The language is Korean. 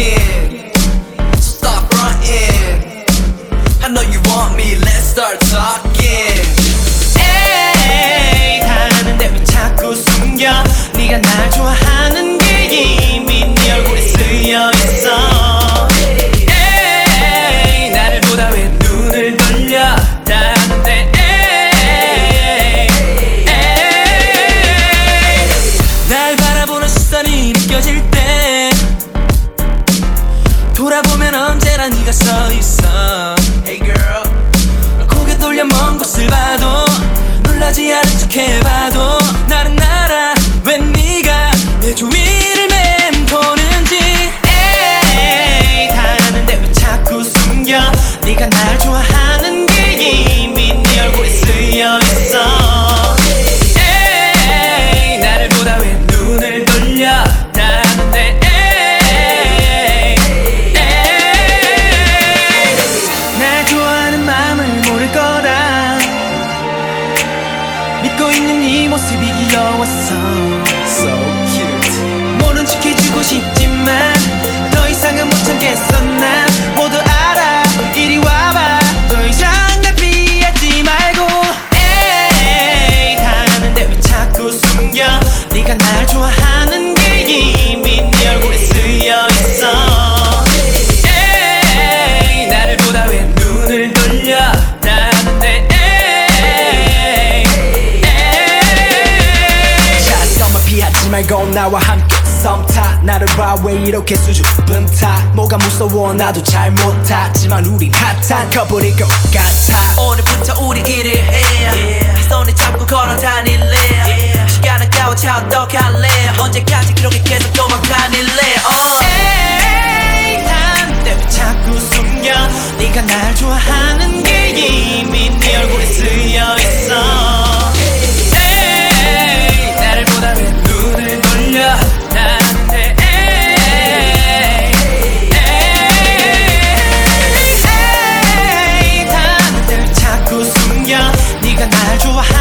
So stop fronting. I know you want me, let's start talking. 언제나 네가 서 있어. Hey girl, 고개 돌려 먼 곳을 봐도 놀라지 않은 척 해봐도 나는 알아 왜 네가 내 주위를 맴도는지. 에이 다 아는데 왜 자꾸 숨겨? 네가 날 좋아하는 게 이미 네 얼굴에 쓰여 있어 있는 네 모습이 귀여웠어 so cute. 하지 말고 나와 함께 썸타. 나를 봐 왜 이렇게 수줍은 타. 뭐가 무서워 나도 잘 못하지만 우린 핫한 커플일 것 같아. 오늘부터 우리 길을 해 네 손을 잡고 걸어 다닐래. yeah. 시간 아까워 차 어떡할래. 언제까지 그렇게 계속 도망다닐래. uh. 에이 난때 자꾸 숨겨. 네가 날 좋아하는 게 이미 네 얼굴에 쓰여있어. 좋아하